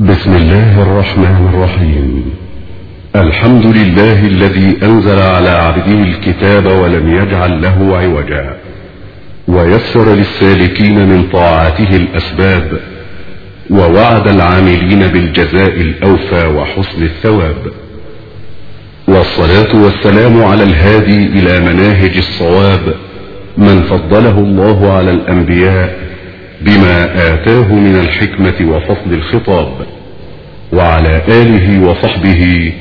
بسم الله الرحمن الرحيم. الحمد لله الذي أنزل على عبده الكتاب ولم يجعل له عوجا. ويسر للسالكين من طاعته الأسباب. ووعد العاملين بالجزاء الأوفى وحسن الثواب. والصلاة والسلام على الهادي إلى مناهج الصواب. من فضله الله على الأنبياء بما آتاه من الحكمة وفصل الخطاب وعلى آله وصحبه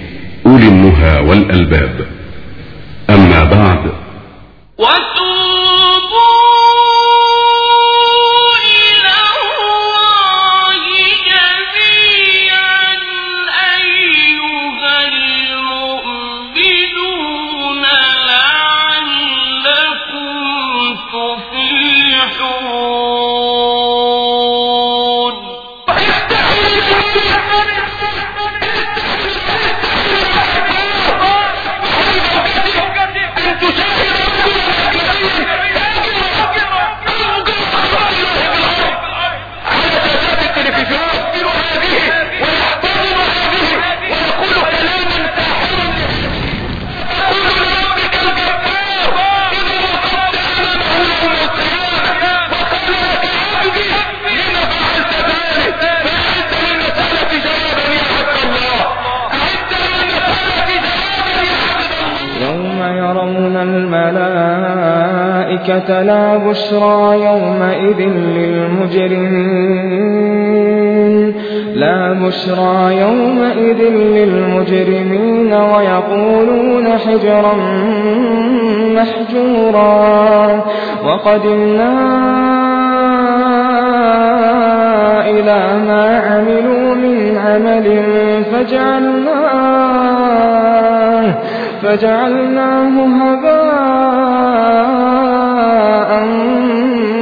أولي النهى والألباب. أما بعد. الملائكة لا بشرى يومئذ للمجرمين. لا بشرى يومئذ للمجرمين ويقولون حجرا محجورا. وقدمنا إلى ما عملوا من عمل فجعلناه فجعلناه هباء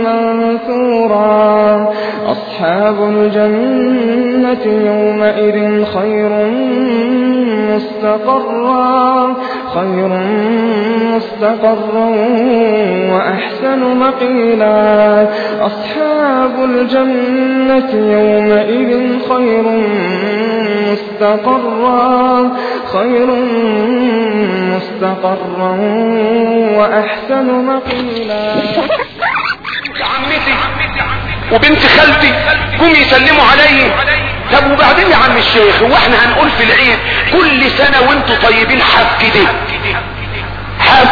منثورا أصحاب الجنة يومئذ خير مستقرا خير مستقرا وأحسن مقيلا أصحاب الجنة يومئذ خير مستقرا خير مستقرا وأحسن مقيلا. عمتي وبنت خالتي قوم يسلموا علي. طب وبعدين يا عم الشيخ هو إحنا هنقول في العيد كل سنة وانتوا طيبين حب كده. حب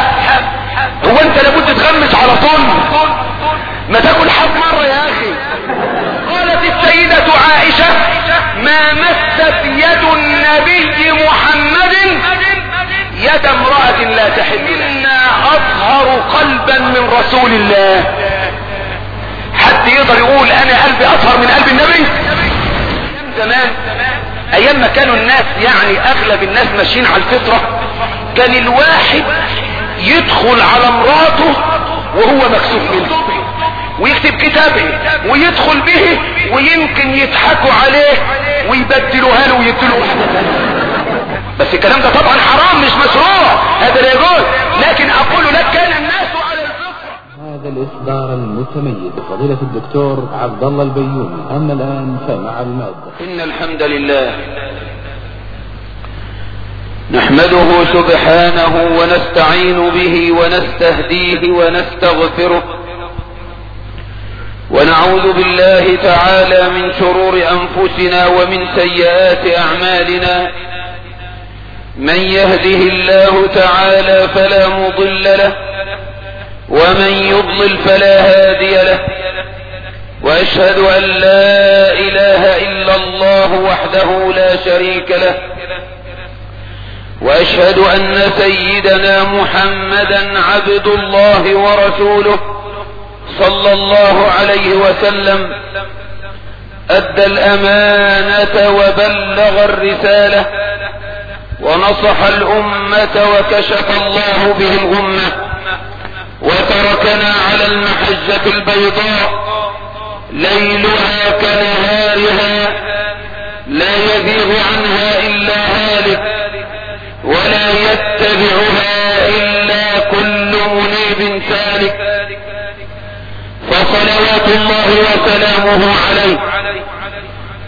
هو انت لابد تغمس على طول؟ ما تاكل حب مرة يا أخي. قالت السيدة عائشة ما مست يد النبي محمد يد امرأة لا تحب إنا أطهر قلبا من رسول الله. حد يقدر يقول أنا قلبي أطهر من قلب النبي؟ زمان أيام ما كانوا الناس يعني أغلب الناس ماشيين على الفطرة كان الواحد يدخل على مراته وهو مكسوف منه ويكتب كتابه ويدخل به ويمكن يضحكوا عليه ويبدلوها له واحدة ثانية بس الكلام ده طبعا حرام مش مشروع. هذا لا يجوز لكن أقول لك كان الناس على الفطرة هذا الإصدار المتميز فضيلة الدكتور عبد الله البيومي. أما الآن فمع المادة إن الحمد لله نحمده سبحانه ونستعين به ونستهديه ونستغفره ونعوذ بالله تعالى من شرور أنفسنا ومن سيئات أعمالنا. من يهده الله تعالى فلا مضل له ومن يضلل فلا هادي له. وأشهد أن لا إله إلا الله وحده لا شريك له. وأشهد أن سيدنا محمدا عبد الله ورسوله صلى الله عليه وسلم أدى الأمانة وبلغ الرسالة. ونصح الأمة وكشف الله به الأمة وتركنا على المحجة البيضاء. ليلها كنهارها لا يزيغ عنها إلا هالك. ولا يتبعها إلا كل منيب سالك. فصلوات الله وسلامه عليه.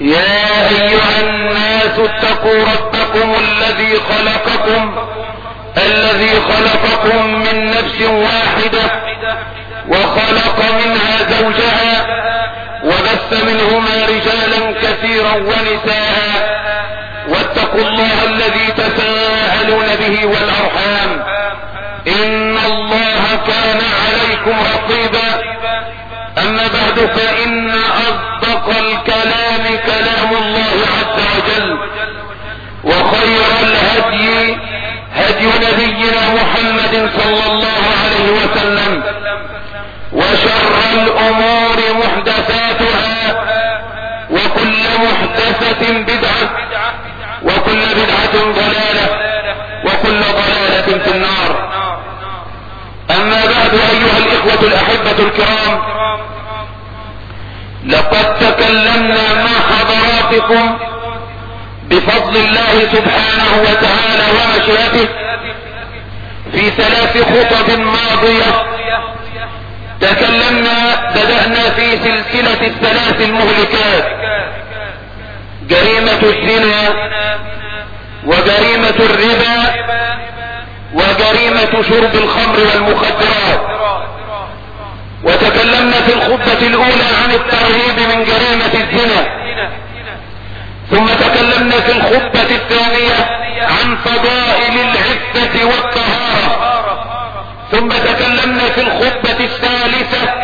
يا أيها الناس اتقوا ربكم الذي خلقكم الذي خلقكم من نفس واحدة وخلق منها زوجها وبث منهما رجالا كثيرا ونساء واتقوا الله الذي تساءلون به والأرحام. إن الله كان عليكم رقيبا. أما بعد فإن اصدق الكلام كلام الله عز وجل. وخير الهدي هدي نبينا محمد صلى الله عليه وسلم. وشر الأمور محدثاتها. وكل محدثة بدعة. وكل بدعة ضلالة. وكل ضلالة في النار. أما بعد أيها الإخوة الأحبة الكرام. لقد تكلمنا مع حضراتكم بفضل الله سبحانه وتعالى ومشيئته في ثلاث خطب ماضية. تكلمنا بدأنا في سلسلة الثلاث المهلكات. جريمة الزنا وجريمة الربا وجريمة شرب الخمر والمخدرات. وتكلمنا في الخطبة الأولى عن الترهيب من جريمة الزنا. ثم تكلمنا في الخطبة الثانية عن فضائل العفة والطهارة. ثم تكلمنا في الخطبة الثالثة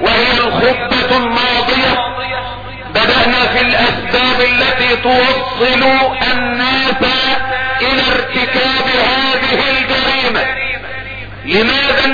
وهي الخطبة الماضية. بدأنا في الأسباب التي توصل الناس إلى ارتكاب هذه الجريمة. لماذا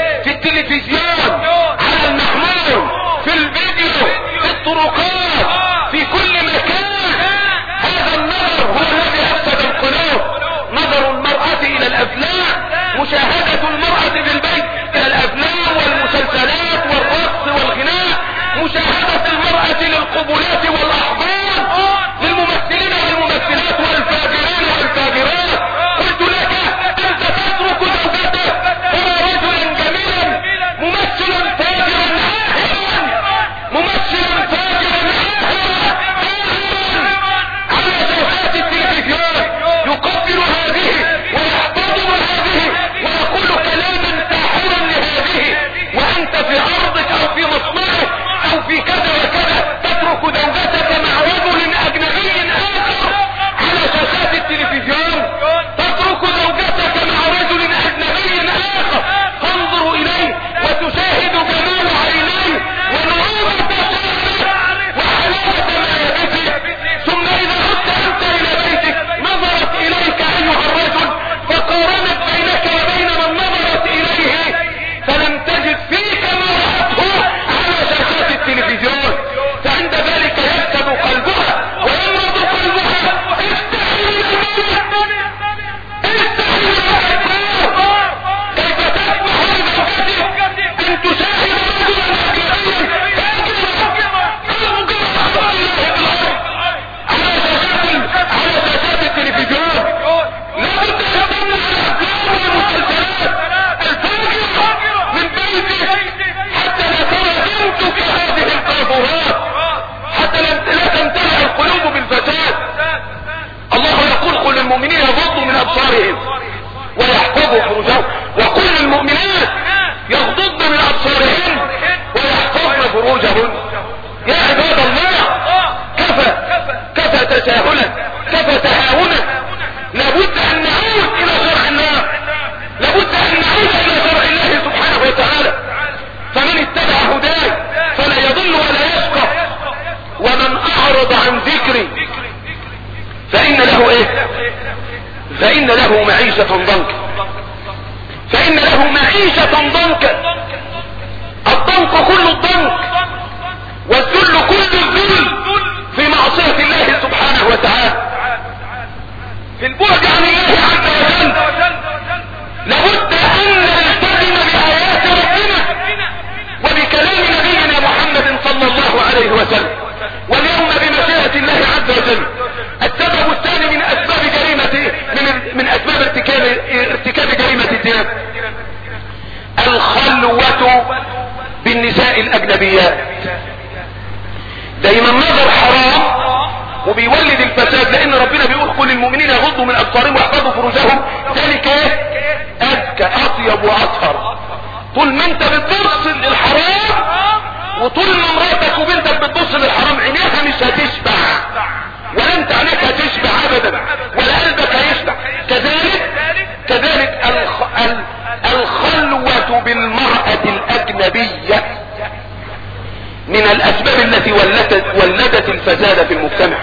الأسباب التي ولدت, ولدت الفساد في المجتمع.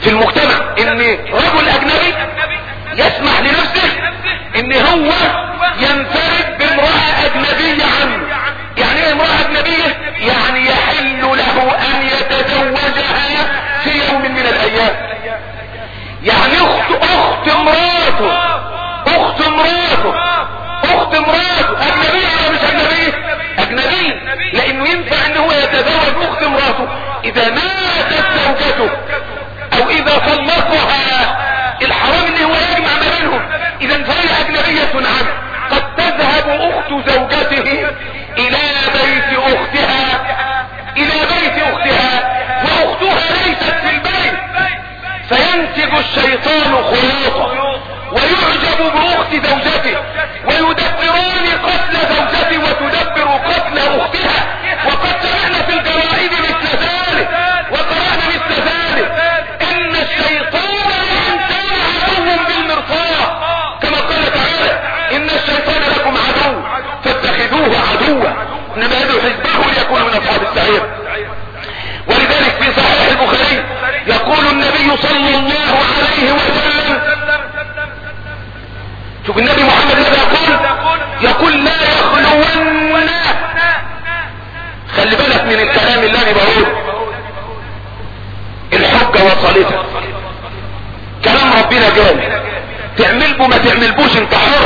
في المجتمع إن رجل أجنبي يسمح لنفسه إن هو ينفرد بامرأة أجنبية عنه يعني إيه امرأة أجنبية؟ يعني إذا ماتت زوجته أو إذا طلقها الحرام اللي هو يجمع ما بينهم. إذا فهي اجنبية عنه. قد تذهب أخت زوجته إلى بيت أختها إلى بيت أختها وأختها ليست في البيت. فينتج الشيطان خلاصة ويعجب باخت زوجته ويدبران قتل زوجته وتدبر من أصحاب السعير. ولذلك في صحيح البخاري يقول النبي صلى الله عليه وسلم شوف النبي محمد ماذا يقول؟ يقول لا يخلون. خلي بالك من الكلام اللي أنا بقوله. الحجة وصلتك كلام ربنا قال تعمل ما تعملبوش انت حر.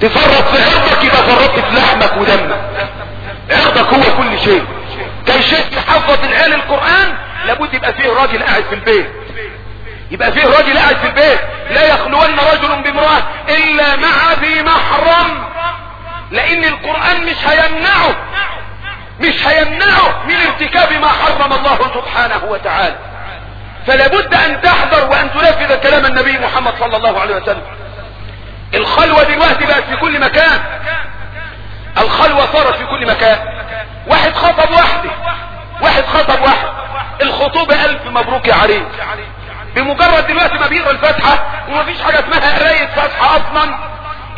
تفرط في عرضك يبقى فرطت في لحمك ودمك. عرضك هو كل شيء. كي شيء يحفظ العيال القرآن لابد يبقى فيه راجل قاعد في البيت. يبقى فيه راجل قاعد في البيت. لا يخلون رجل بامرأة إلا مع ذي محرم. لأن القرآن مش هيمنعه مش هيمنعه من ارتكاب ما حرم الله سبحانه وتعالى. فلا بد أن تحذر وأن تنفذ كلام النبي محمد صلى الله عليه وسلم. الخلوة دلوقتي بقت في كل مكان. الخلوة صارت في كل مكان. واحد خطب واحدة واحد خطب واحد الخطوبة ألف مبروك يا عريس. بمجرد دلوقتي ما بيقرأ الفاتحة ومفيش حاجة اسمها قراية فاتحة أصلا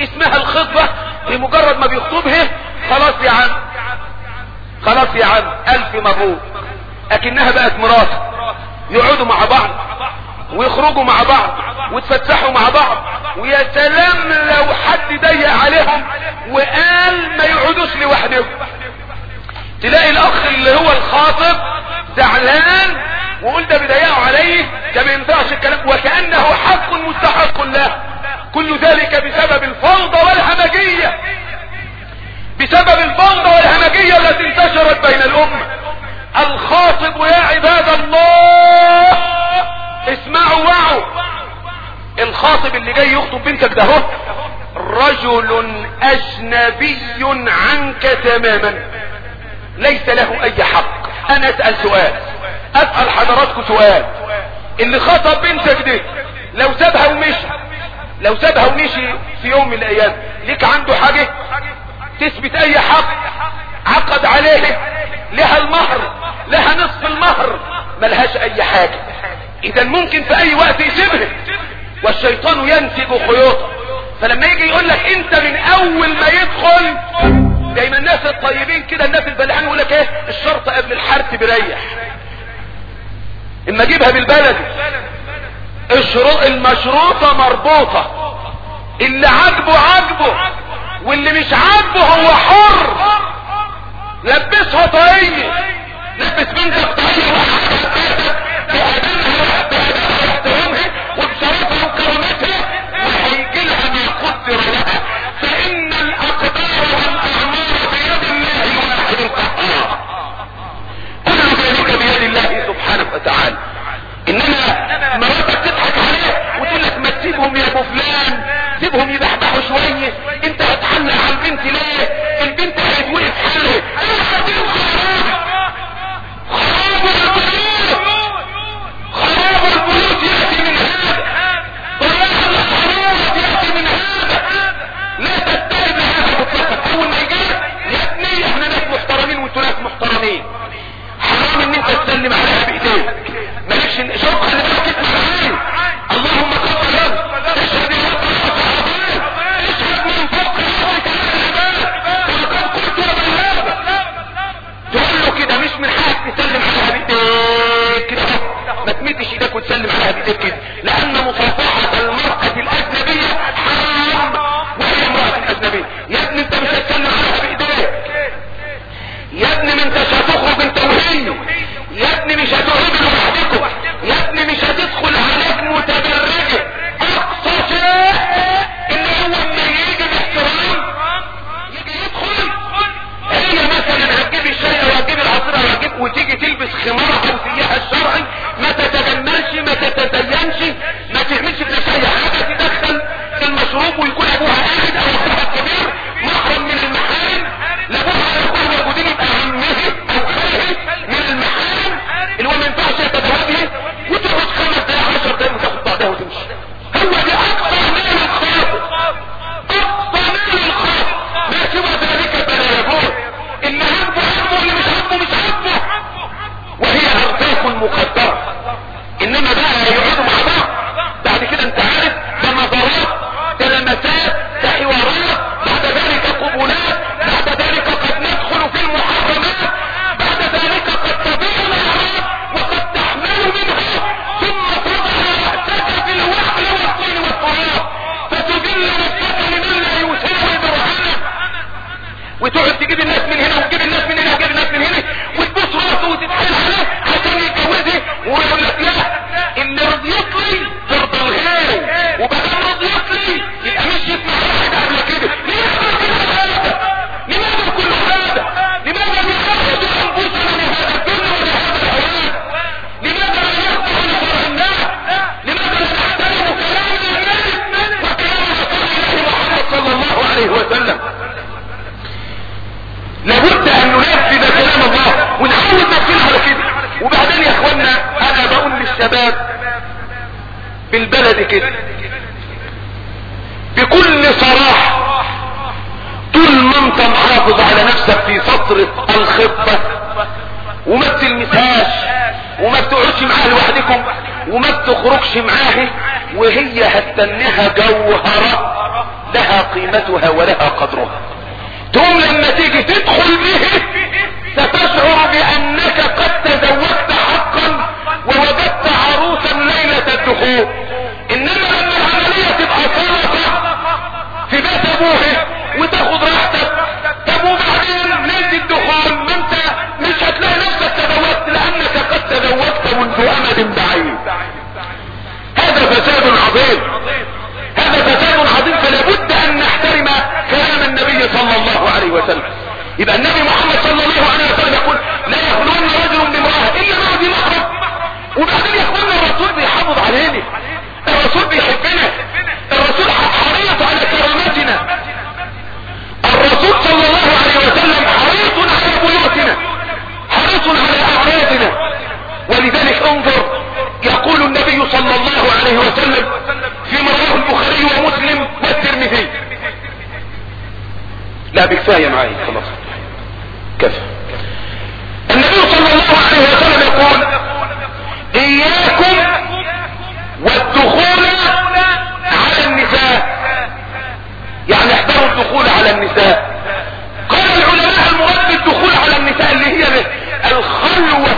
اسمها الخطبة بمجرد ما بيخطبها خلاص يا عم. خلاص يا عم. ألف مبروك. أكنها بقت مراته يقعدوا مع بعض. ويخرجوا مع بعض وتفتحوا مع بعض ويا سلام لو حد ضيق عليهم وقال ما يقعدوش لوحدهم. تلاقي الأخ اللي هو الخاطب زعلان وقول ده بيضيقوا عليه ده ما ينفعش الكلام وكأنه حق مستحق له. كل ذلك بسبب الفوضى والهمجية. بسبب الفوضى والهمجية التي انتشرت بين الأمة. الخاطب يا عباد الله اسمعوا وعوا الخاطب اللي جاي يخطب بنتك ده هو رجل أجنبي عنك تماما. ليس له أي حق. أنا أسأل سؤال. أسأل حضراتكم سؤال. اللي خطب بنتك دي لو سابها ومشي لو سابها ومشي في يوم من الأيام ليك عنده حاجة؟ تثبت أي حق؟ عقد عليه؟ لها المهر لها نصف المهر. ملهاش أي حاجة. إذا ممكن في أي وقت يسيبها. والشيطان ينسج خيوطه فلما يجي يقول لك أنت من أول ما يدخل دايما الناس الطيبين كده الناس البلحان يقول لك إيه؟ الشرط قبل الحرث بريح إما أجيبها بالبلدي المشروطة مربوطة. اللي عاجبه عاجبه. واللي مش عاجبه هو حر. لبسها طاقية لبس بنتك طاقية وبشرفها وكرامتها وهيجي لها ما قدر لها فإن الأقدار والأعمار بيد الله الواحد القهار كل ذلك بيد الله سبحانه وتعالى انما مراتك تضحك عليه وتقول لك ما تسيبهم يا ابو فلان سيبهم يبحبحوا شوية انت هتحنى على البنت ليه البنت هيتوقف حاله تسلم عليها بايديك مالكش خلي بالك اسمع معايا اللهم ان اشهد تقول له كده مش من حقك تسلم عليها بايديك كده. ما تمدش إيدك وتسلم عليها بايديك كده. لأن مصافحه بالبلد كده. بكل صراحة طول ما انت محافظ على نفسك في فترة الخطة وما بتلمسهاش وما بتقعدش معاها لوحدكم وما بتخرجش معاها وهي هتنها جوهرة لها قيمتها ولها قدرها. تقوم لما تيجي تدخل به ستشعر بأنك قد تزوجت حقا ووجدت عروسا ليلة الدخول. إنما لما العملية تبقى صلصة في بيت ابوها وتاخد راحتك. طب وبعدين ليلة الدخول ما أنت مش هتلاقي نفسك تزوجت لأنك قد تزوجت منذ أمد بعيد. هذا فساد عظيم. هذا فساد عظيم فلا بد أن نحترم كلام النبي صلى الله عليه وسلم. يبقى النبي محمد صلى الله عليه وسلم يقول لا يخلون رجل بامرأة إلا ما دي محرم وبعدين اخوانا الرسول بيحافظ علينا عليه وسلم في رواه البخاري ومسلم والترمذي. لا بكفاية معي خلاص. كفى. النبي صلى الله عليه وسلم يقول إياكم والدخول على النساء. يعني احذروا الدخول على النساء. قال العلماء المراد بالدخول على النساء اللي هي الخلوة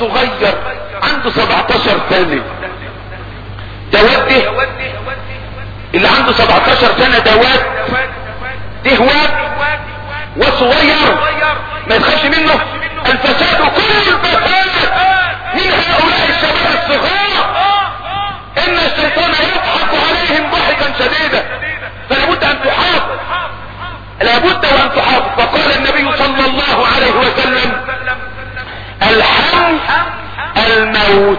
صغير عنده 17 سنة. ده واد ده اللي عنده 17 سنة ده واد ده واد وصغير. ما يتخافش منه. الفساد كل الفساد. من هؤلاء الشباب الصغار. إن الشيطان يضحك عليهم ضحكا شديدا. فلابد أن تحافظ لابد وأن تحافظ فقال النبي صلى الله عليه وسلم الحم الموت.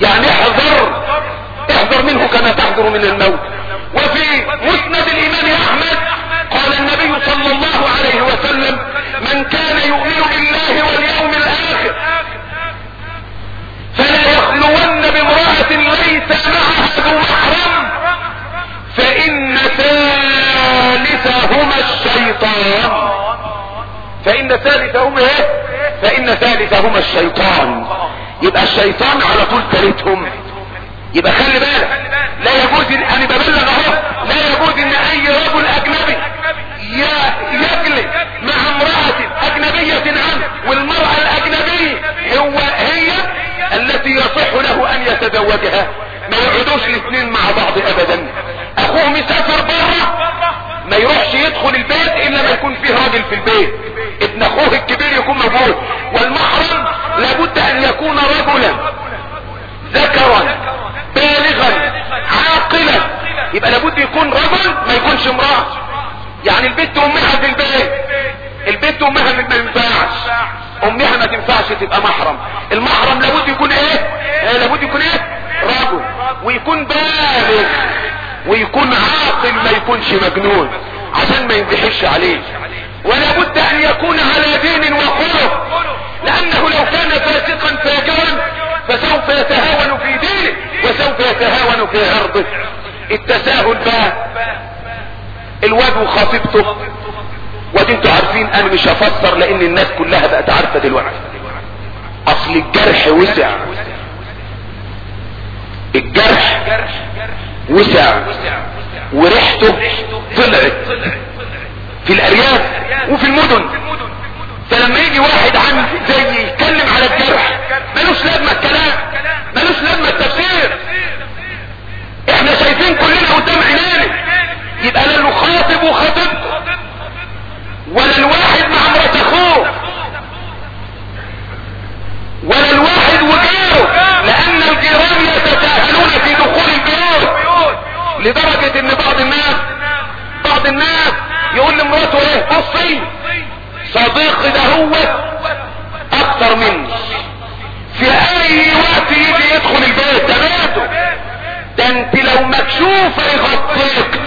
يعني احذر احذر منه كما تحذر من الموت. وفي مسند الإمام أحمد قال النبي صلى الله عليه وسلم من كان يؤمن بالله واليوم الآخر فلا يخلون بامرأة ليس معها ذو محرم فإن ثالثهما الشيطان. فإن ثالثهما إيه؟ فإن ثالثهما الشيطان. يبقى الشيطان على طول ثالثهم يبقى خلي بالك لا يجوز ان ببلغ أهو لا يجوز إن أي رجل أجنبي يجلس مع امرأة أجنبية عنه والمرأة الاجنبية هو هي التي يصح له أن يتزوجها. ما يقعدوش الاثنين مع بعض ابدا. أخوه مسافر بره ما يروحش يدخل البيت إلا ما يكون فيه راجل في البيت. ابن أخوه الكبير يكون موجود والمحرم لابد أن يكون رجلا. ذكرا. بالغا. عاقلا. يبقى لابد يكون رجل ما يكونش امرأة. يعني البنت أمها في البيت. البنت أمها ما ينفعش أمها ما تنفعش تبقى محرم. المحرم لابد يكون إيه؟ آه لابد يكون إيه؟ رجل. ويكون بالغ. ويكون عاقل ما يكونش مجنون. عشان ما ينضحكش عليه. ولا بد أن يكون على دين وخلق لأنه لو كان فاسقا فاجرا فسوف يتهاون في دينه وسوف يتهاون في عرضه التساهل بقى الواد وخطيبته ودي أنتوا عارفين أنا مش هفسر لأن الناس كلها بقت عارفة دلوقتي. أصل الجرح وسع. الجرح وسع. وريحته طلعت. في الأرياف وفي المدن. فلما يجي واحد عن زي يتكلم على الجرح ملوش لازمة الكلام ملوش لازمة التفسير. إحنا شايفين كلنا قدام عينينا. يبقى لا نخاطب وخاطب ولا الواحد مع مرات أخوه ولا الواحد وجاره لأن الجيران يتساهلون في دخول البيوت. لدرجة إن بعض الناس بعض الناس يقول لمراته إيه؟ بصي صديقي ده هو أكتر مني. في أي وقت يجي يدخل البيت؟ ده ده انت لو مكشوفة يغطيك.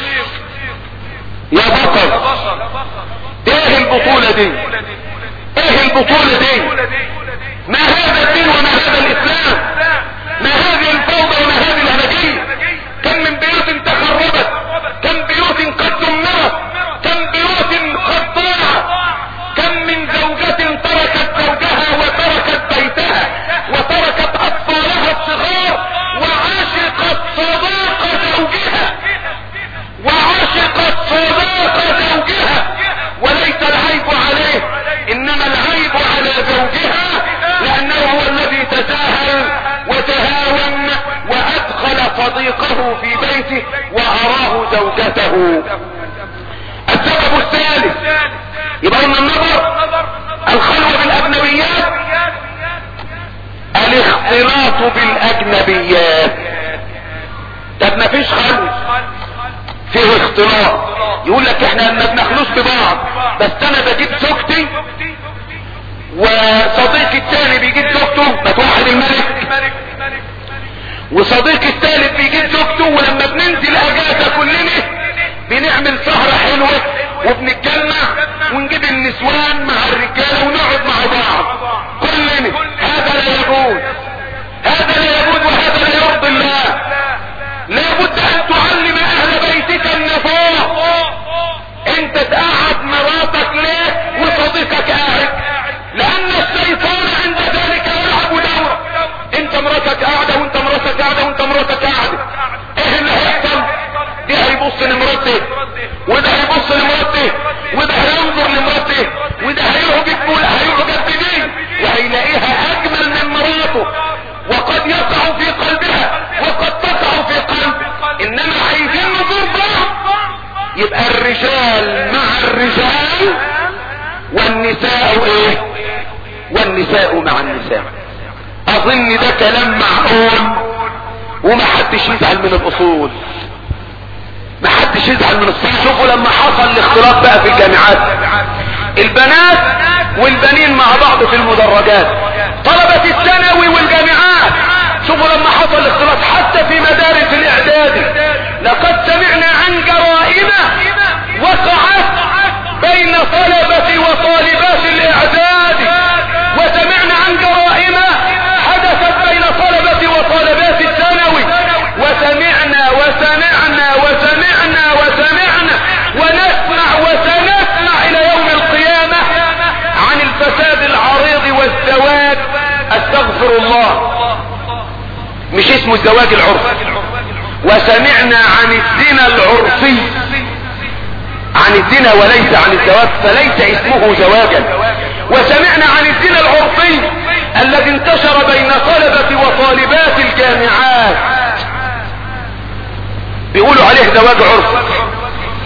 يا بطل. إيه البطولة دي؟ إيه البطولة دي؟ ما هذا الدين وما هذا الإسلام؟ ما هذه الفوضى وما هذه الهمجية؟ كم من بيوت بس أنا بجيب زوجتي وصديقي التاني بيجيب زوجته بتوحد الملك. وصديقي الثالث بيجيب زوجته ولما بننزل اجازة كلنا بنعمل سهرة حلوة وبنتجمع ونجيب النسوان مع الرجال ونقعد مع بعض. كلنا. هذا لا يجوز لمراته وده هيبص لمراته وده هينظر لمراته وده هيعجب هيعجب بدي وهيلاقيها أجمل من مراته. وقد يقع في قلبها وقد تقع في قلب. إنما عايزين نزور بعض. يبقى الرجال مع الرجال والنساء إيه؟ والنساء مع النساء. أظن ده كلام معقول ومحدش يزعل من الأصول. محدش يزعل من الصلاة شوفوا لما حصل الاختلاط بقى في الجامعات. البنات والبنين مع بعض في المدرجات. طلبة الثانوي والجامعات. شوفوا لما حصل الاختلاط حتى في مدارس الإعدادي. لقد سمعنا عن جرائم وقعت بين طلبة وطالبات الإعداد. استغفر الله. مش اسمه الزواج العرفي وسمعنا عن الزنا العرفي. عن الزنا وليس عن الزواج فليس اسمه زواجا. وسمعنا عن الزنا العرفي الذي انتشر بين طلبة وطالبات الجامعات. بيقولوا عليه زواج عرف.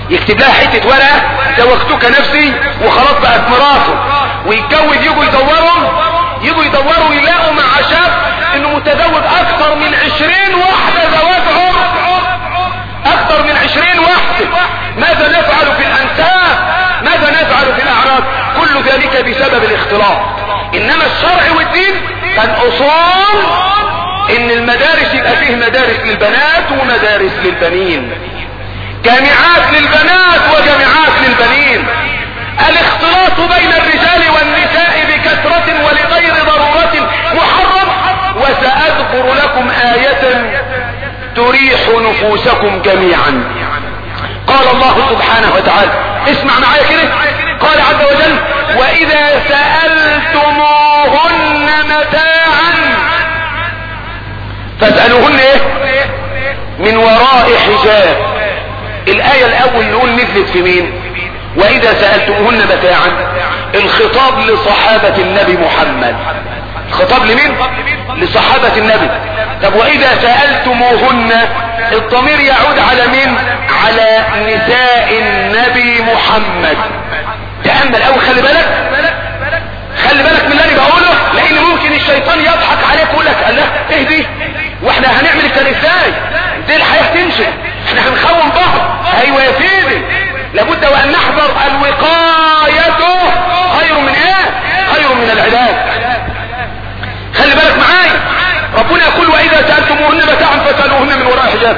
يكتب لها حتة ورقة زوجتك نفسي وخلاص بقت مراته. ويتجوز يجوا يدوروا يجوا يدوروا يلاقوا مع شاب إنه متزوج أكثر من عشرين واحدة زواج عرف أكثر من عشرين واحدة. ماذا نفعل في الأنساب؟ ماذا نفعل في الأعراض؟ كل ذلك بسبب الاختلاط. إنما الشرع والدين كان اصول إن المدارس يبقى فيه مدارس للبنات ومدارس للبنين. جامعات للبنات وجامعات للبنين. الاختلاط بين الرجال والنساء بكثرة ولغير ضرورة محرم وسأذكر لكم آية تريح نفوسكم جميعا. قال الله سبحانه وتعالى اسمع معايا كده. قال عز وجل وإذا سألتموهن متاعا فاسألوهن إيه؟ من وراء حجاب. الآية الأول نقول نزلت في مين؟ وإذا سألتموهن متاعا الخطاب لصحابة النبي محمد. خطاب لمين؟ لصحابة النبي. طب وإذا سألتموهن الضمير يعود على مين؟ على نساء النبي محمد. تأمل أو خلي بالك. خلي بالك من اللي أنا بقوله لأن ممكن الشيطان يضحك عليك ويقول لك الله اهدي وإحنا هنعمل الكلام إزاي؟ دي الحياة تمشي. إحنا هنخون بعض. أيوه يا سيدي. لابد وأن نحذر الوقاية. خير من إيه؟ خير من العلاج خلي بالك معايا. ربنا يقول وإذا سألتموهن متاعا فاسألوهن من وراء حجاب.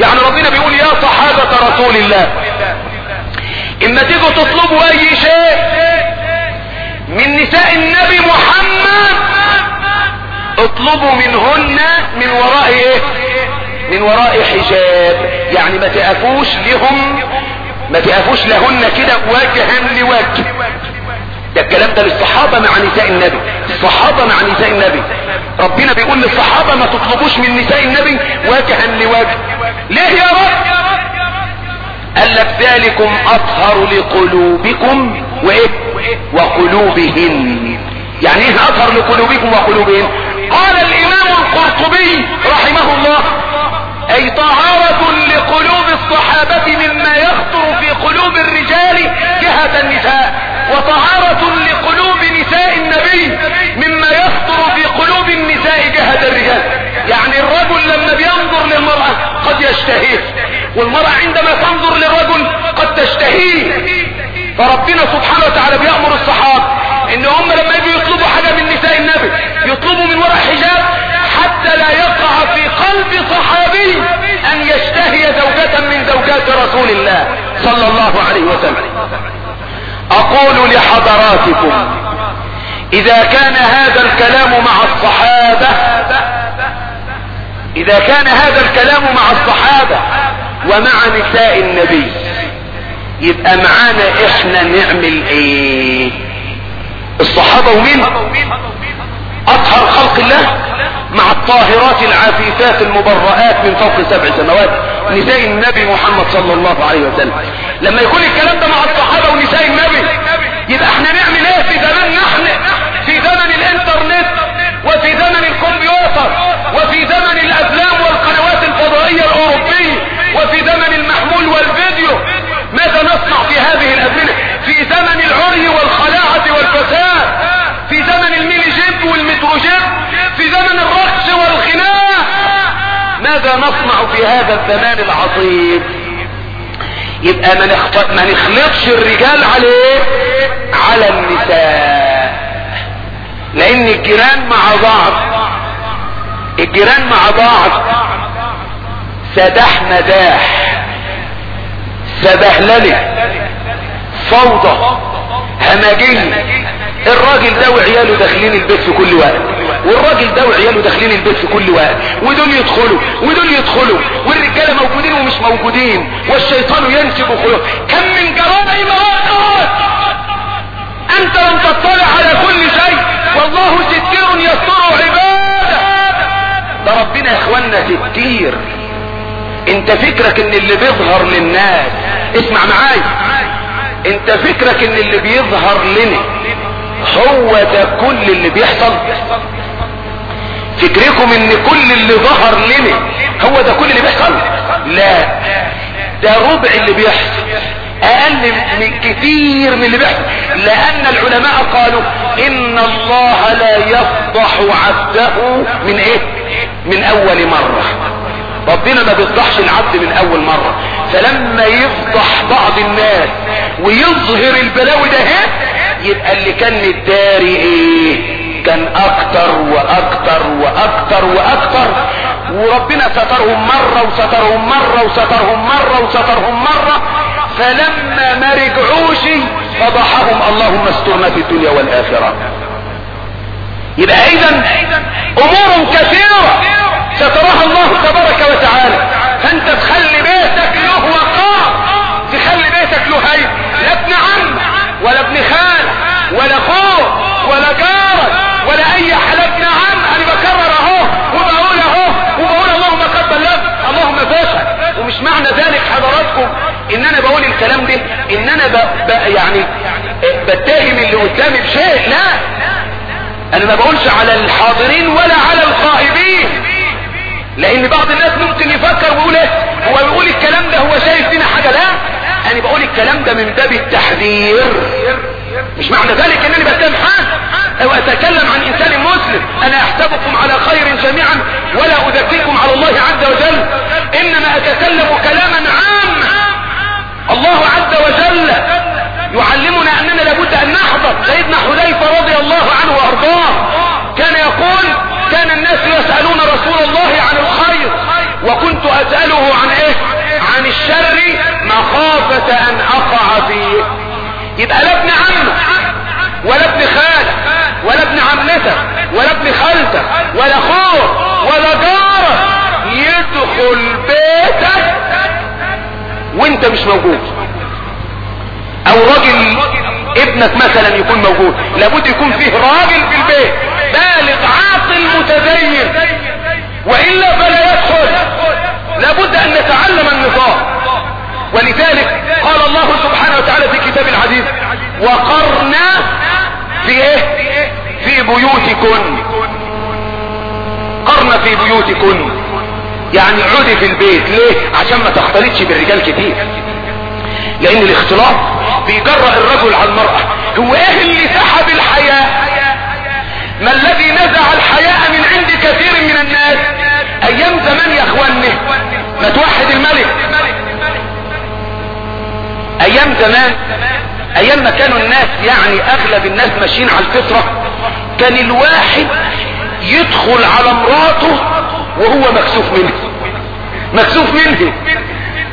يعني ربنا بيقول يا صحابة رسول الله. اما تيجوا تطلبوا أي شيء من نساء النبي محمد اطلبوا منهن من وراء إيه؟ من وراء حجاب. يعني ما تقفوش لهم ما تقفوش لهن كده وجها لوجه. ده الكلام ده للصحابة مع نساء النبي. الصحابة مع نساء النبي. ربنا بيقول للصحابة ما تطلبوش من نساء النبي وجها لوجه. ليه يا رب؟ قال لك ذلكم أطهر لقلوبكم وإيه؟ وقلوبهن. يعني إيه أطهر لقلوبكم وقلوبهن؟ قال الإمام القرطبي رحمه الله أي طهارة لقلوب الصحابة مما يخطر في قلوب الرجال فربنا سبحانه وتعالى بيأمر الصحابة إن هم لما يجوا يطلبوا حاجة من نساء النبي يطلبوا من وراء حجاب حتى لا يقع في قلب صحابي أن يشتهي زوجة من زوجات رسول الله صلى الله عليه وسلم. أقول لحضراتكم إذا كان هذا الكلام مع الصحابة إذا كان هذا الكلام مع الصحابة ومع نساء النبي يبقى معانا إحنا نعمل إيه؟ الصحابة ومين؟ أطهر خلق الله مع الطاهرات العفيفات المبرآت من فوق سبع سماوات نساء النبي محمد صلى الله عليه وسلم. لما يكون الكلام ده مع الصحابة ونساء النبي يبقى إحنا نعمل إيه في زمان نحن؟ في زمن الإنترنت وفي زمن الكمبيوتر وفي زمن الأفلام والقنوات الفضائية الأوروبية وفي زمن المحمول والفيديو. ماذا نصنع في هذه الأزمنة؟ في زمن العري والخلاعة والفساد في زمن الميلي جيب والمتروجيب في زمن الرقص والغناء. ماذا نصنع في هذا الزمان العظيم؟ يبقى ما, نخط... ما نخلطش الرجال عليه على النساء. لأن الجيران مع بعض. الجيران مع بعض. سداح مداح. سبهلله فوضى. همجية الراجل ده وعياله داخلين البيت في كل وقت والراجل ده وعياله داخلين البيت في كل وقت ودول يدخلوا ودول يدخلوا. والرجاله موجودين ومش موجودين. والشيطان ينسب خلق كم من جرائم وقعت أنت لم تطلع على كل شيء. والله ستير يستر عباده. ده ربنا يا اخوانا ستير انت فكرك ان اللي بيظهر للناس اسمع معايا. انت فكرك ان اللي بيظهر لنا هو ده كل اللي بيحصل؟ فكركم ان كل اللي ظهر لنا هو ده كل اللي بيحصل؟ لا. ده ربع اللي بيحصل. أقل من كثير من اللي بيحصل. لأن العلماء قالوا إن الله لا يفضح عبده من إيه؟ من أول مرة. ربنا ما بيفضحش العبد من أول مرة. فلما يفضح بعض الناس ويظهر البلاوي ده يبقى اللي كان الداري إيه؟ كان أكتر وأكتر وأكتر وأكتر. وربنا سترهم مرة وسترهم مرة وسترهم مرة وسترهم مرة. فلما ما رجعوش فضحهم اللهم استرنا في الدنيا والآخرة. يبقى اذا امور كثيرة. ستراها الله تبارك وتعالى. فانت تخلي بيتك له وقار. تخلي بيتك له هيب لا ابن عم ولا ابن خال ولا اخوه ولا جارك ولا أي حلا ابن عم أنا بكرر أهو وبقول أهو وبقول اللهم قد بلغت اللهم فاشل ومش معنى ذلك حضراتكم إن أنا بقول الكلام ده؟ إن أنا ب... ب... يعني بتهم اللي قدامي بشيء. لا. أنا ما بقولش على الحاضرين ولا على الغائبين. لأن بعض الناس ممكن يفكر ويقول إيه؟ هو بيقول الكلام ده هو شايف فينا حاجة؟ لا. أنا بقول الكلام ده من باب التحذير. مش معنى ذلك إنني بتهم حد أو أتكلم عن إنسان مسلم أنا أحسبكم على خير جميعا ولا اذكركم على الله عز وجل. إنما أتكلم كلاما عاما. الله عز وجل يعلمنا أننا لابد أن نحضر سيدنا حذيفة رضي الله عنه وأرضاه كان يقول كان الناس يسألون رسول الله عن الخير وكنت أسأله عن إيه؟ عن الشر مخافة أن أقع فيه. يبقى لا ابن عمك ولا ابن خالك ولا ابن عمتك ولا ابن خالتك ولا أخوك ولا جارك. يدخل بيتك وانت مش موجود. أو راجل ابنك مثلا يكون موجود. لابد يكون فيه راجل في البيت. بالغ عاقل متدين. وإلا فلا يدخل. لابد أن نتعلم النظام ولذلك قال الله سبحانه وتعالى في كتاب العزيز وقرنا في إيه؟ في بيوتكن. قرنا في بيوتكن. يعني عودي في البيت. ليه؟ عشان ما تختلطش بالرجال كتير. لأن الاختلاط بيجرأ الرجل على المرأة. هو إيه اللي سحب الحياء ما الذي نزع الحياء من عند كثير من الناس؟ أيام زمان يا اخوانا ما توحد الملك. أيام زمان أيام ما كانوا الناس يعني أغلب الناس ماشيين على الفطرة كان الواحد يدخل على مراته وهو مكسوف منها. مكسوف منها.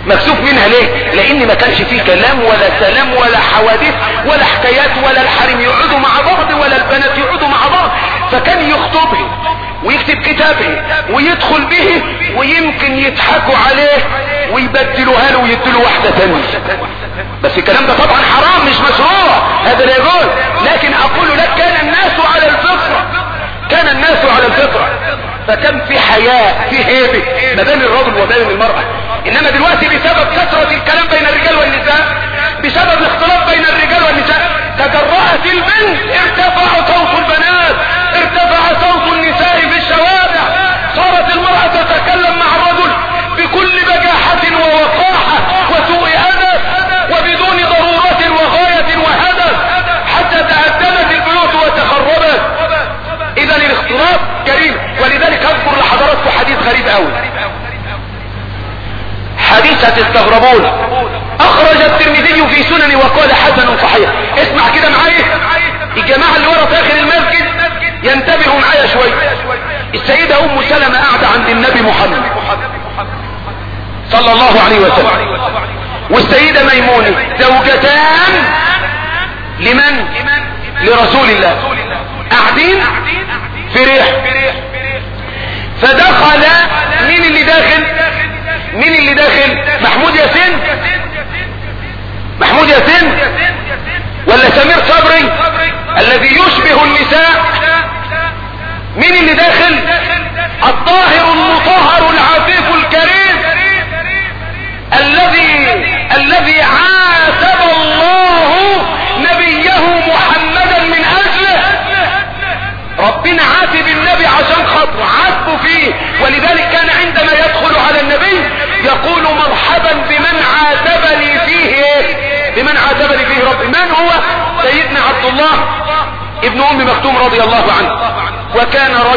مكسوف منها ليه؟ لأن ما كانش فيه كلام ولا سلام ولا حوادث ولا حكايات ولا الحريم يقعدوا مع بعض ولا البنات يقعدوا مع بعض. فكان يخطبها. ويكتب كتابه ويدخل به ويمكن يضحكوا عليه ويبدلوها له ويدلوا واحدة تانية. بس الكلام ده طبعا حرام مش مشروع. هذا لا يقول. لكن أقول لك كان الناس على الفطرة. كان الناس على الفطرة. فكان في حياء في هيبة ما بين الرجل وبين المرأة. إنما دلوقتي بسبب كثرة الكلام بين الرجال والنساء بسبب الاختلاط بين الرجال والنساء تجرأت البنت ارتفع صوت البنات ارتفع صوت ووقاحة وسوء أدب وبدون ضرورة وغاية وهدف حتى تهدمت البيوت وتخربت. إذا الاختلاط جريمة ولذلك أذكر لحضراتكم حديث غريب قوي حديث هتستغربون أخرج الترمذي في سنن وقال حسن صحيح. اسمع كده معايا. الجماعة اللي ورا في آخر المسجد ينتبهوا معايا شوية السيدة أم سلمة قاعدة عند النبي محمد. صلى الله عليه وسلم. والسيدة ميمونة زوجتان لمن؟ لرسول الله. قاعدين في ريح. فدخل مين اللي داخل؟ مين اللي داخل؟ محمود ياسين. محمود ياسين. ولا سمير صبري الذي يشبه النساء. مين اللي داخل؟ الطاهر المطهر.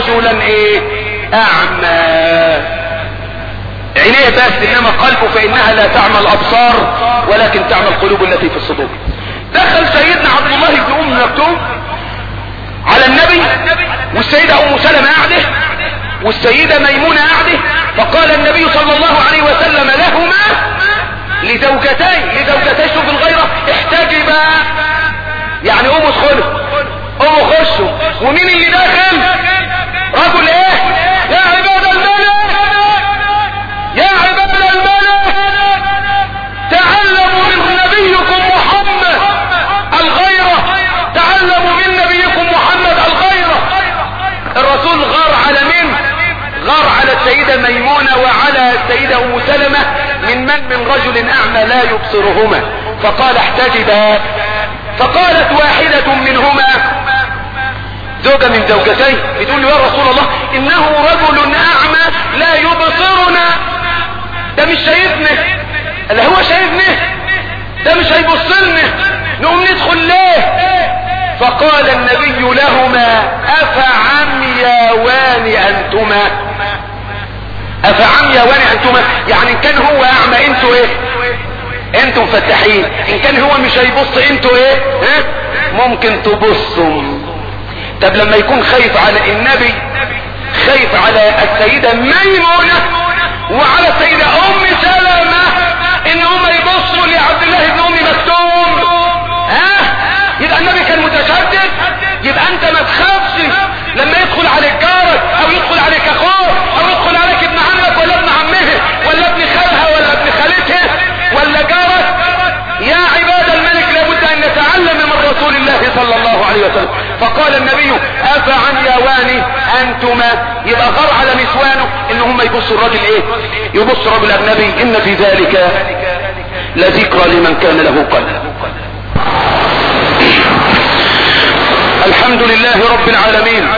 رجلا إيه؟ أعمى. عينيه بس إنما قلبه فإنها لا تعمى الابصار ولكن تعمى القلوب التي في الصدور. دخل سيدنا عبد الله بن أم مكتوم على النبي والسيدة أم سلمة قاعدة والسيدة ميمونة قاعدة فقال النبي صلى الله عليه وسلم لهما لزوجتين لزوجتين شوف الغيرة احتجبا يعني قوموا ادخلوا قوموا خشوا ومين اللي داخل؟ رجل إيه؟ يا عباد الملك! يا عباد الملك! تعلموا من نبيكم محمد الغيرة! تعلموا من نبيكم محمد الغيرة! الرسول غار على مين؟ غار على السيدة ميمونة وعلى السيدة أم سلمة من من؟ من رجل أعمى لا يبصرهما. فقال احتجبا. فقالت واحدة منهما زوجة من زوجتين بتقول يا رسول الله إنه رجل أعمى لا يبصرنا. ده مش شايفنا. اللي هو شايفنا ده مش هيبص لنا نقوم ندخل ليه؟ فقال النبي لهما افعمياوان أنتما؟ افعمياوان أنتما؟ يعني إن كان هو أعمى أنتوا إيه؟ أنتوا مفتحين إن كان هو مش هيبص أنتوا إيه؟ ها؟ ممكن تبصوا طب لما يكون خايف على النبي خايف على السيدة ميمونة وعلى السيدة أم سلمة إن هم يبصوا لعبد الله صلى الله عليه وسلم. فقال النبي افعن يواني أنتما؟ يبقى غار على نسوانه إن هم يبصوا الراجل إيه؟ يبص رجل أجنبي. إن في ذلك لذكرى لمن كان له قلب. الحمد لله رب العالمين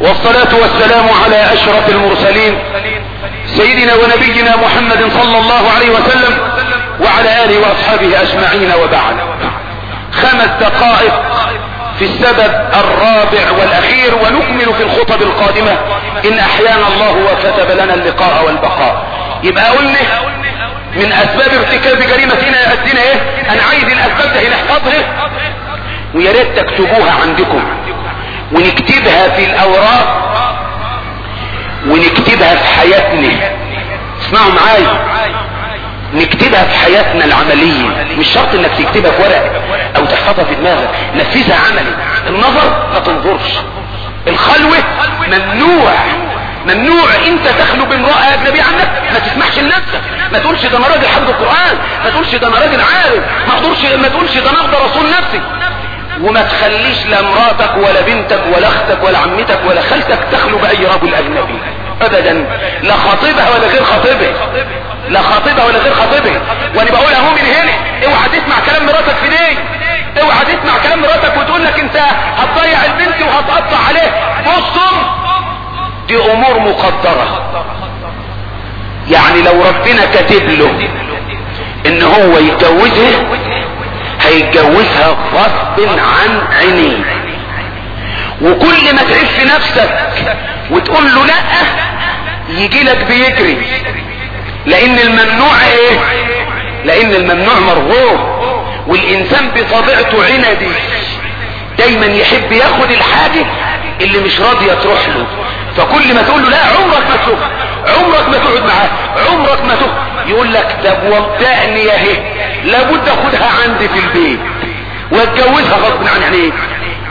والصلاة والسلام على أشرف المرسلين سيدنا ونبينا محمد صلى الله عليه وسلم وعلى آله وأصحابه أجمعين وبعد. خمس دقائق في السبب الرابع والأخير ونكمل في الخطب القادمة. إن أحيانا الله وكتب لنا اللقاء والبقاء. يبقى قلنا من أسباب ارتكاب جريمة هنا يأدينا إيه؟ أنا عايز الاسباب ده نحفظها ويا ريت تكتبوها عندكم. ونكتبها في الأوراق. ونكتبها في حياتنا. اسمعوا معايا نكتبها في حياتنا العملية. مش شرط إنك تكتبها في ورق أو تحفظها في دماغك. نفذها عملي. النظر ما تنظرش. الخلوة ممنوع. ممنوع. إنت تخلو بامرأة اجنبية عنك ما تسمحش لنفسك. ما تقولش ده أنا راجل حفظ القرآن. ما تقولش ده أنا راجل عارف ما تقولش ما تقولش ده أنا أفضل رسول نفسي. وما تخليش لا مراتك ولا بنتك ولا أختك ولا عمتك ولا خالتك تخلو بأي رجل أجنبي. ابدا. لا خاطبها ولا غير خاطبها لا خاطبها ولا غير خاطبها وأنا بقول أهو من هنا. اوعى تسمع كلام مراتك في دي اوعى تسمع كلام مراتك وتقول لك أنت هتضيع البنت وهتقطع عليه. بصوا دي أمور مقدرة. يعني لو ربنا كاتب له إن هو يتجوزها هيتجوزها غصب عن عينيه. وكل ما تعيش في نفسك وتقول له لأ يجي لك بيجري. لأن الممنوع إيه؟ لأن الممنوع مرغوب. والإنسان بطبيعته عندي دايما يحب ياخد الحاجة اللي مش راضية تروح له. فكل ما تقول له لا عمرك ما تشوف عمرك ما تقعد معاه. عمرك ما تقعد يقول لك طب وابدأني اهي لابد أخدها عندي في البيت. وأتجوزها غصب عن عينيه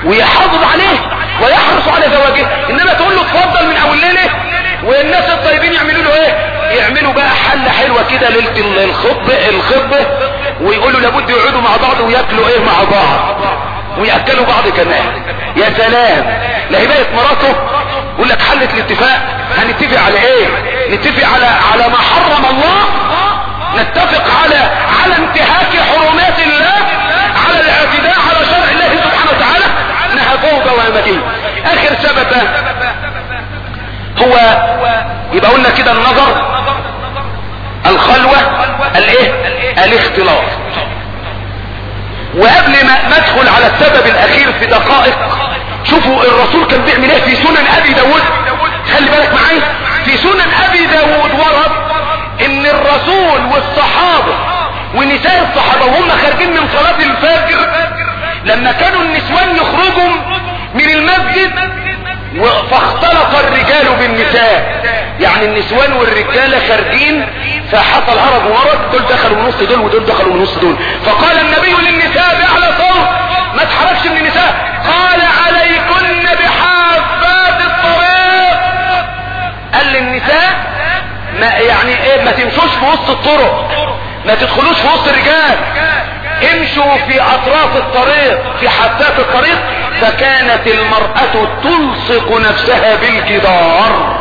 ويحافظ عليه ويحرص على زواجه. إنما تقول له اتفضل من أول ليلة. والناس الطيبين يعملوا له إيه؟ يعملوا بقى حلة حلوة كده ليله الخطبه الخطبه ويقولوا لابد يقعدوا مع بعض وياكلوا إيه مع بعض ويأكلوا بعض كمان. يا سلام! لا هي بقت مراته يقول لك حلت الاتفاق. هنتفق على إيه؟ نتفق على على ما حرم الله. نتفق على على انتهاك حرمات الله. على الاعتداء على شرع الله سبحانه وتعالى. انها وهمجيه آخر سبب هو يبقى قلنا كده النظر الخلوة الايه؟ الاختلاط. وقبل ما ندخل على السبب الأخير في دقائق شوفوا الرسول كان بيعمل إيه في سنن أبي داود. خلي بالك معايا في سنن أبي داود ورد إن الرسول والصحابة ونساء الصحابة وهم خارجين من صلاة الفجر لما كانوا النسوان يخرجوا من المسجد فاختلط الرجال بالنساء. يعني النسوان والرجال خارجين فحصل هرج وورد دول دخلوا من نص دول ودول دخلوا من نص دول. فقال النبي للنساء بأعلى صوت ما تحركش من النساء. قال عليكن بحافات الطريق. قال للنساء ما يعني إيه ما تمشوش في وسط الطرق ما تدخلوش في وسط الرجال. امشوا في اطراف الطريق في حافات الطريق فكانت المرأة تلصق نفسها بالجدار.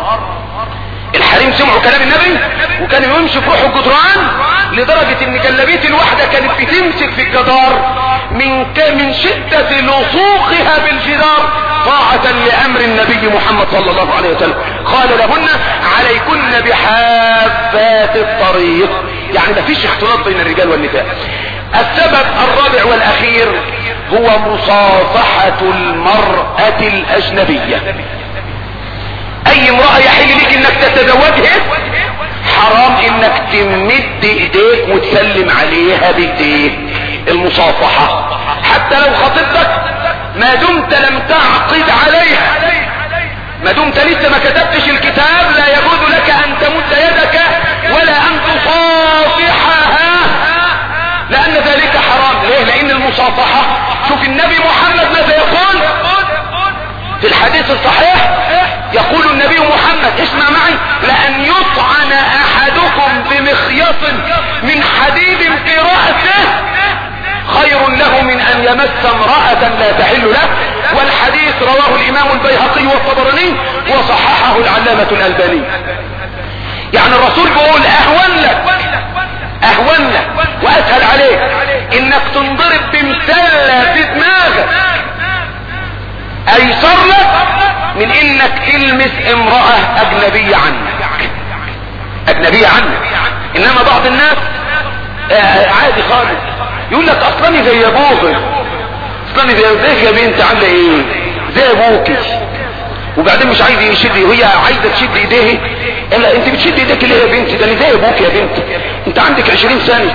الحريم سمعوا كلام النبي وكانوا يمشوا في روح الجدران لدرجة إن جلبية الواحدة كانت بتمسك في الجدار. من من شدة لصوقها بالجدار طاعة لأمر النبي محمد صلى الله عليه وسلم. قال لهن عليكن بحافات الطريق. يعني ما فيش اختلاط بين الرجال والنساء. السبب الرابع والأخير هو مصافحة المرأة الأجنبية. أي امرأة يحل لك إنك تتزوجها؟ حرام إنك تمد إيديك وتسلم عليها بايديك المصافحة. حتى لو خطيبتك ما دمت لم تعقد عليها. ما دمت لسه ما كتبتش الكتاب لا يجوز لك أن تمد يدك ولا ان تصافحها لأن ذلك حرام ليه لأن المصافحة شوف النبي محمد ماذا يقول؟ في الحديث الصحيح يقول النبي محمد اسمع معي لأن يطعن أحدكم بمخيط من حديد في رأسه خير له من أن يمس امرأة لا تحل له. والحديث رواه الإمام البيهقي والطبراني وصححه العلامة الألباني. يعني الرسول بيقول أهون لك أهون لك وأسهل عليك. إنك تنضرب بمسلة في دماغك. ايسر لك من إنك تلمس امرأة أجنبية عنك. أجنبية عنك. إنما بعض الناس آه عادي خالص. يقول لك اصلاني زي أبوك اصلاني زي ازيك يا بنت عاملة إيه؟ زي أبوك. وبعدين مش عايز يشد وهي عايزة تشد إيديه. الا أنت بتشد ايديك ليه يا بنتي ده أنا زي أبوك يا بنتي أنت عندك 20 سنة.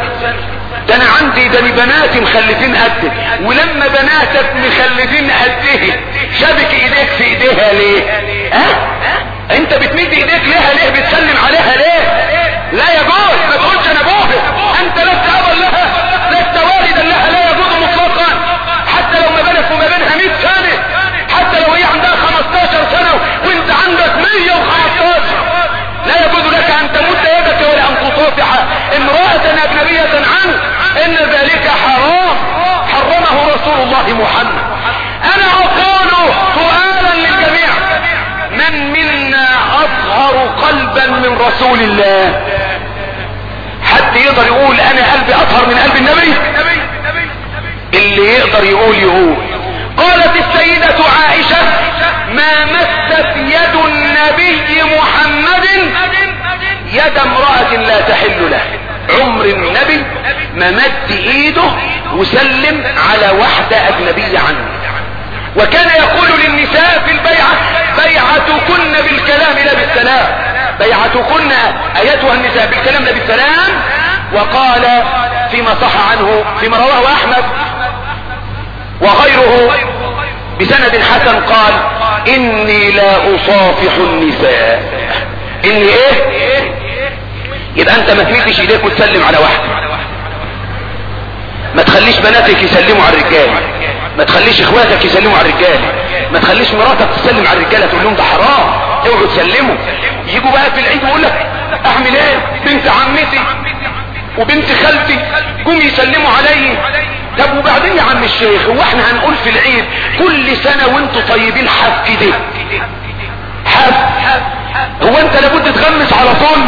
ده أنا عندي ده بناتي مخلفين قدك ولما بناتك مخلفين قده شبك إيديك في إيديها ليه؟ ها؟ أنت بتمد إيديك ليها ليه؟ بتسلم عليها ليه؟ لا يجوز امراه أجنبية عنك إن ذلك حرام. حرمه رسول الله محمد. أنا أقول سؤالا للجميع. من منا اطهر قلبا من رسول الله؟ حد يقدر يقول أنا قلبي أطهر من قلب النبي؟ اللي يقدر يقول يقول. قالت السيدة عائشة ما مست يد النبي محمد يد امرأة لا تحل له. عمر النبي ما مد إيده وسلم على واحدة أجنبية عنه. وكان يقول للنساء في البيعة بيعتكن بالكلام لا بالسلام. بيعتكن أيتها النساء بالكلام لا بالسلام؟ وقال فيما صح عنه فيما رواه أحمد وغيره بسند حسن قال إني لا أصافح النساء. إني إيه؟ يبقى انت ما تمدش ايديك وتسلم على واحد. ما تخليش بناتك يسلموا على الرجال. ما تخليش اخواتك يسلموا على الرجال. ما تخليش مراتك تسلم على الرجاله تقول لهم ده حرام. اوعوا تسلموا. يجوا بقى في العيد ويقول لك اعمل إيه؟ بنت عمتي وبنت خالتي جم يسلموا علي. طب وبعدين يا عم الشيخ هو إحنا هنقول في العيد كل سنة وانتوا طيبين حف كده حف هو انت لابد تغمس على طول؟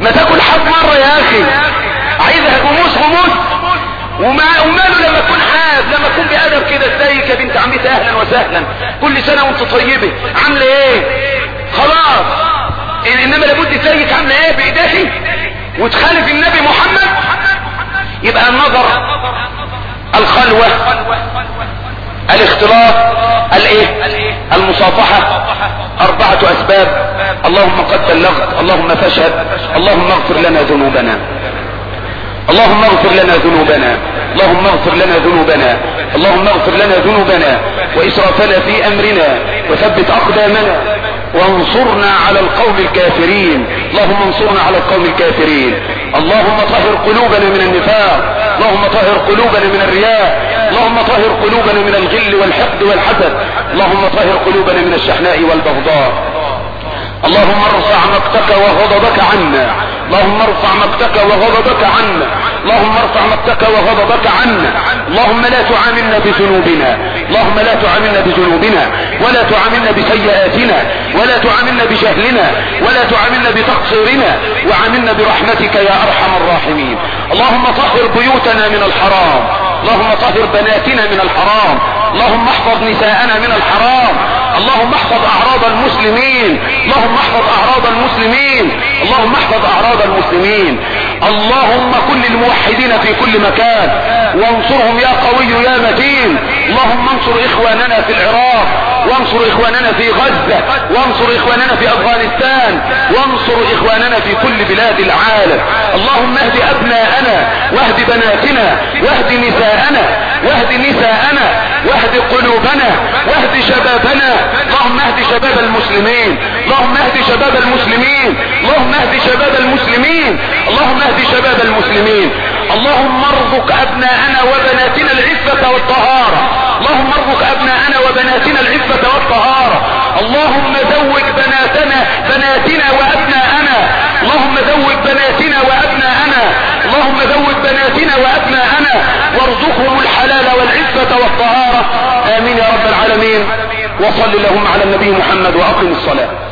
ما تاكل حف مرة يا أخي. عايزها غموس غموس. وما وماله لما تكون حاف لما تكون بأدب كده ازيك يا بنت عمتي أهلا وسهلا. كل سنة وأنت طيبة. عاملة إيه؟ خلاص. إنما لابد زيك عاملة إيه؟ بايديكي وتخالف النبي محمد. يبقى النظر الخلوة. الاختلاط الايه؟ المصافحة. أربعة أسباب. اللهم قد بلغت اللهم فاشهد اللهم اغفر لنا ذنوبنا. اللهم اغفر لنا ذنوبنا. اللهم اغفر لنا ذنوبنا. اللهم اغفر لنا ذنوبنا. وإسرافنا في أمرنا. وثبت أقدامنا. وانصرنا على القوم الكافرين. اللهم انصرنا على القوم الكافرين. اللهم طهر قلوبنا من النفاق. اللهم طهر قلوبنا من الرياء. اللهم طهر قلوبنا من الغل والحقد والحسد. اللهم طهر قلوبنا من الشحناء والبغضاء. اللهم ارفع مقتك وغضبك عنا. اللهم ارفع مقتك وغضبك عنا. اللهم ارفع مقتك وغضبك عنا. اللهم لا تعاملنا بذنوبنا. اللهم لا تعاملنا بذنوبنا. ولا تعاملنا بسيئاتنا. ولا تعاملنا بجهلنا. ولا تعاملنا بتقصيرنا. وعاملنا برحمتك يا أرحم الراحمين. اللهم طهر بيوتنا من الحرام. اللهم طهر بناتنا من الحرام. اللهم احفظ نساءنا من الحرام. اللهم احفظ أعراض المسلمين. اللهم احفظ أعراض المسلمين. اللهم احفظ أعراض المسلمين. اللهم كن للموحدين في كل مكان. وانصرهم يا قوي يا متين. اللهم انصر إخواننا في العراق. وانصر إخواننا في غزة. وانصر إخواننا في أفغانستان. وانصر إخواننا في كل بلاد العالم. اللهم اهد أبناءنا. واهد بناتنا. واهد نساءنا. واهد نساءنا. واهد قلوبنا. واهد شبابنا. اللهم اهد شباب المسلمين. اللهم اهد شباب المسلمين. اللهم اهد شباب المسلمين. اللهم اهد شباب المسلمين. اللهم ارزق أبناءنا وبناتنا العفة والطهارة. اللهم ارزق أبناءنا وبناتنا العفة والطهارة. اللهم زوج بناتنا بناتنا وأبناءنا. اللهم زوج بناتنا وأبناءنا. اللهم زوج بناتنا وأبناءنا. وارزقهم الحلال والعفة والطهارة. آمين يا رب العالمين. وصل اللهم على النبي محمد وأقم الصلاة.